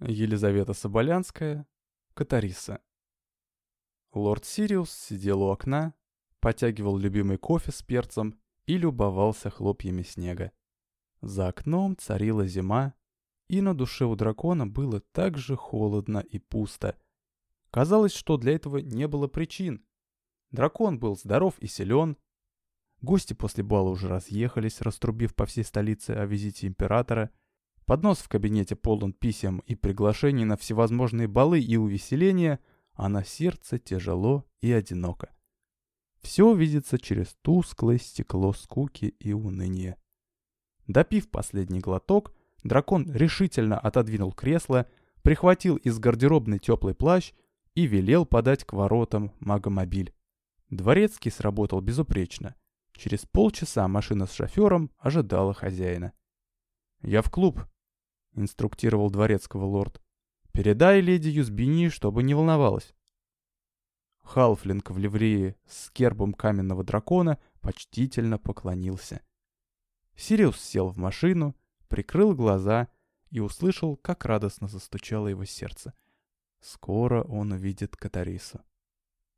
Елизавета Соболянская, Катариса. Лорд Сириус сидел у окна, потягивал любимый кофе с перцем и любовался хлопьями снега. За окном царила зима, и на душе у дракона было так же холодно и пусто. Казалось, что для этого не было причин. Дракон был здоров и силен. Гости после бала уже разъехались, раструбив по всей столице о визите императора — Поднос в кабинете полон писем и приглашений на всевозможные балы и увеселения, а на сердце тяжело и одиноко. Все видится через тусклое стекло скуки и уныния. Допив последний глоток, дракон решительно отодвинул кресло, прихватил из гардеробной теплый плащ и велел подать к воротам магомобиль. Дворецкий сработал безупречно. Через полчаса машина с шофером ожидала хозяина. «Я в клуб», инструктировал дворецкого лорд. «Передай леди Юзбини, чтобы не волновалась». Халфлинг в ливрее с гербом каменного дракона почтительно поклонился. Сириус сел в машину, прикрыл глаза и услышал, как радостно застучало его сердце. Скоро он увидит Катарису.